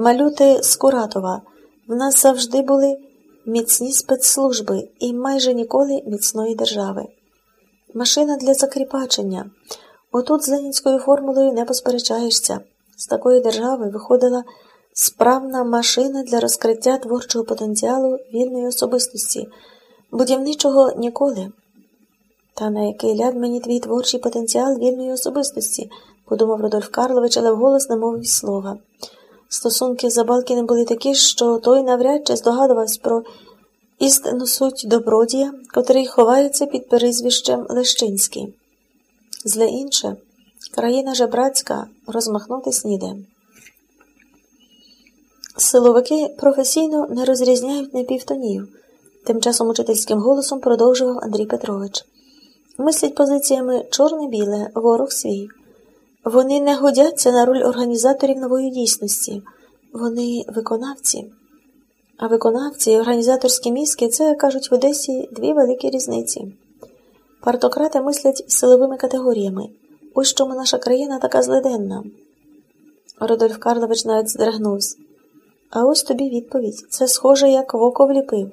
Малюти з Куратова. В нас завжди були міцні спецслужби і майже ніколи міцної держави. Машина для закріпачення. Отут з ленінською формулою не посперечаєшся. З такої держави виходила справна машина для розкриття творчого потенціалу вільної особистості, будівничого ніколи. Та на який ляд мені твій творчий потенціал вільної особистості, подумав Рудольф Карлович, але вголос не мовив слова. Стосунки з Забалкіним були такі, що той навряд чи здогадувався про істинну суть добродія, котрий ховається під перезвищем Лещинський. Зле інше, країна жебрацька розмахнутись ніде. Силовики професійно не розрізняють непівтонів, тим часом учительським голосом продовжував Андрій Петрович. Мислять позиціями чорне-біле, ворог свій. Вони не годяться на роль організаторів нової дійсності, вони виконавці. А виконавці і організаторські мізки це, кажуть в Одесі, дві великі різниці. Партократи мислять силовими категоріями. Ось чому наша країна така злиденна. Родольф Карлович навіть здригнувся. А ось тобі відповідь. Це схоже, як в око вліпив.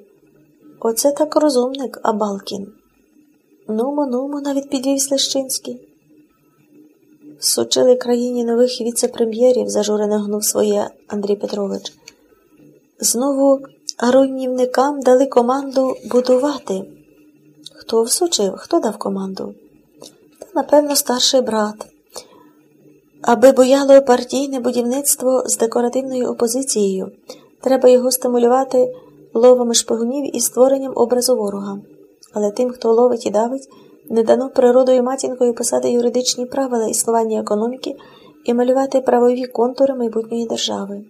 Оце так розумник, Абалкін. Нумо, нумо, навіть підвів Слещинський. Сучили країні нових віце-прем'єрів, зажурено гнув своє Андрій Петрович. Знову руйнівникам дали команду будувати. Хто всучив, хто дав команду? Та, напевно, старший брат. Аби бояло партійне будівництво з декоративною опозицією, треба його стимулювати ловами шпигунів і створенням образу ворога. Але тим, хто ловить і давить, не дано природою матінкою писати юридичні правила існування економіки і малювати правові контури майбутньої держави.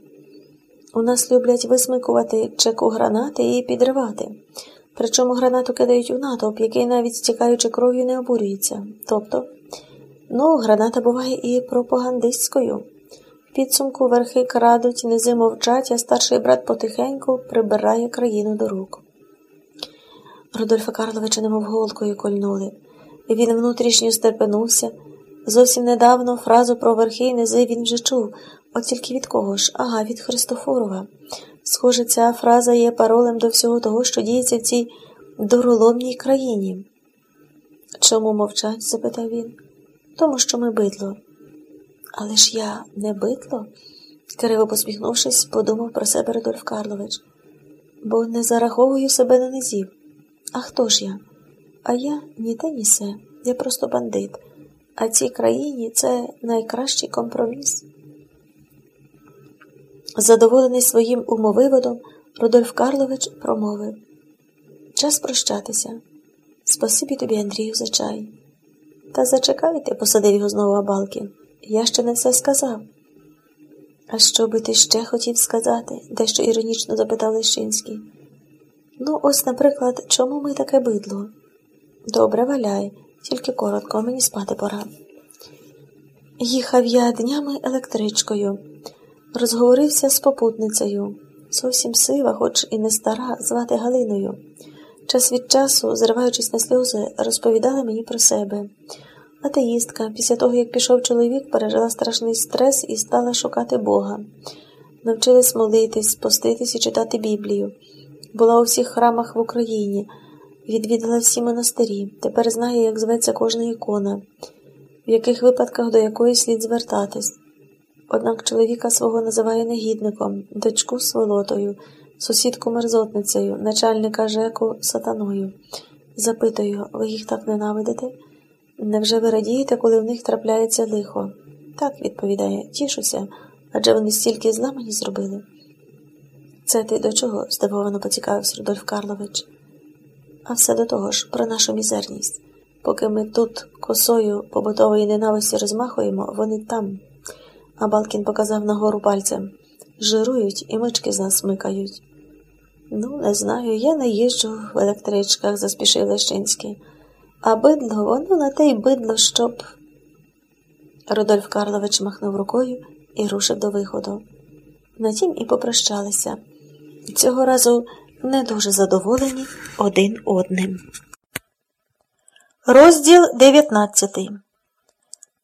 У нас люблять висмикувати чеку гранати і підривати. Причому гранату кидають у натовп, який навіть стікаючи кров'ю не обурюється. Тобто, ну, граната буває і пропагандистською. В підсумку верхи крадуть, низи мовчать, а старший брат потихеньку прибирає країну до рук. Рудольфа Карловича немов голкою кольнули. Він внутрішньо стерпенувся. Зовсім недавно фразу про верхи і низи він вже чув, от тільки від кого ж? Ага, від Христофорова. Схоже, ця фраза є паролем до всього того, що діється в цій дороломній країні. Чому мовчать? запитав він. Тому що ми бидло. Але ж я не бидло? криво посміхнувшись, подумав про себе Рудольф Карлович, бо не зараховую себе на низів. А хто ж я? А я ні те, ні се. Я просто бандит. А цій країні це найкращий компроміс. Задоволений своїм умовиводом, Рудольф Карлович промовив Час прощатися. Спасибі тобі, Андрію, за чай. Та зачекайте, посадив його знову Абалкін. Я ще не все сказав. А що би ти ще хотів сказати? дещо іронічно запитав Лещинський. Ну, ось, наприклад, чому ми таке бидло? Добре, валяй, тільки коротко, мені спати пора. Їхав я днями електричкою, розговорився з попутницею, зовсім сива, хоч і не стара, звати Галиною. Час від часу, зриваючись на сльози, розповідала мені про себе. Атеїстка, після того, як пішов чоловік, пережила страшний стрес і стала шукати Бога. Навчилась молитись, поститись і читати Біблію. Була у всіх храмах в Україні, відвідала всі монастирі, тепер знає, як зветься кожна ікона, в яких випадках до якої слід звертатись. Однак чоловіка свого називає негідником, дочку сволотою, сусідку мерзотницею, начальника Жеку сатаною. Запитую, ви їх так ненавидите? Невже ви радієте, коли в них трапляється лихо? Так, відповідає, тішуся, адже вони стільки зла мені зробили. Це ти до чого? здивовано поцікавився Рудольф Карлович. А все до того ж, про нашу мізерність. Поки ми тут косою побутової ненависті розмахуємо, вони там. А Балкін показав нагору пальцем. Жирують і мички з нас смикають. Ну, не знаю, я не їжджу в електричках, заспішив Лещинський. А бидло, воно на те й бидло, щоб. Рудольф Карлович махнув рукою і рушив до виходу. На тім і попрощалися. Цього разу не дуже задоволені один одним. Розділ 19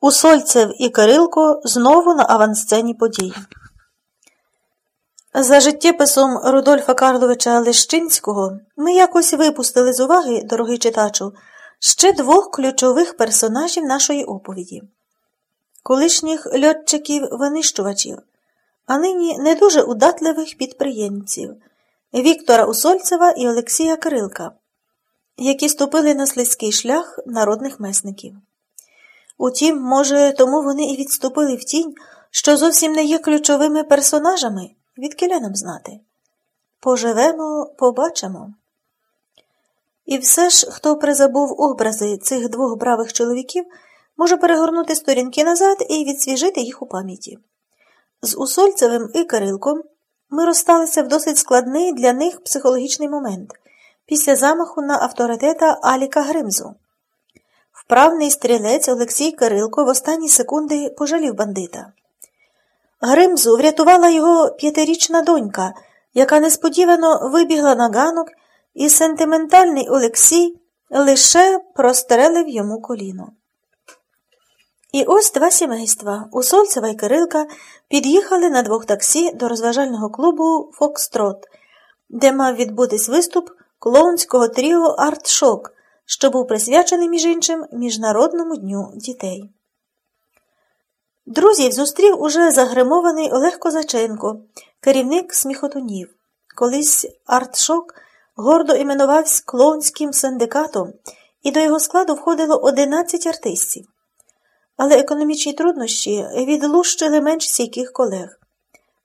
Усольцев і Кирилко знову на авансцені подій. За життєписом Рудольфа Карловича Лещинського ми якось випустили з уваги, дорогий читачу, ще двох ключових персонажів нашої оповіді колишніх льотчиків-винищувачів, а нині не дуже удатливих підприємців Віктора Усольцева і Олексія Кирилка, які ступили на слизький шлях народних месників. Утім, може, тому вони і відступили в тінь, що зовсім не є ключовими персонажами, відкиля нам знати. Поживемо, побачимо. І все ж, хто призабув образи цих двох бравих чоловіків, може перегорнути сторінки назад і відсвіжити їх у пам'яті. З Усольцевим і Кирилком ми розсталися в досить складний для них психологічний момент після замаху на авторитета Аліка Гримзу. Вправний стрілець Олексій Кирилко в останні секунди пожалів бандита. Гримзу врятувала його п'ятирічна донька, яка несподівано вибігла на ганок, і сентиментальний Олексій лише прострелив йому коліно. І ось два сімейства Усольцева і Кирилка під'їхали на двох таксі до розважального клубу Фокстрот, де мав відбутись виступ клоунського тріо Артшок, що був присвячений, між іншим, Міжнародному дню дітей. Друзів зустрів уже загримований Олег Козаченко, керівник сміхотунів. Колись Артшок гордо іменувався клоунським синдикатом, і до його складу входило 11 артистів. Але економічні труднощі відлущили менш стійких колег.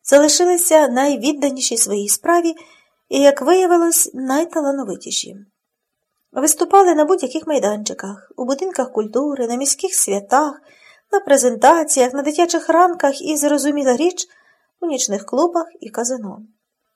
Залишилися найвідданіші своїй справі і, як виявилось, найталановитіші. Виступали на будь-яких майданчиках, у будинках культури, на міських святах, на презентаціях, на дитячих ранках і, зрозуміла річ, у нічних клубах і казино.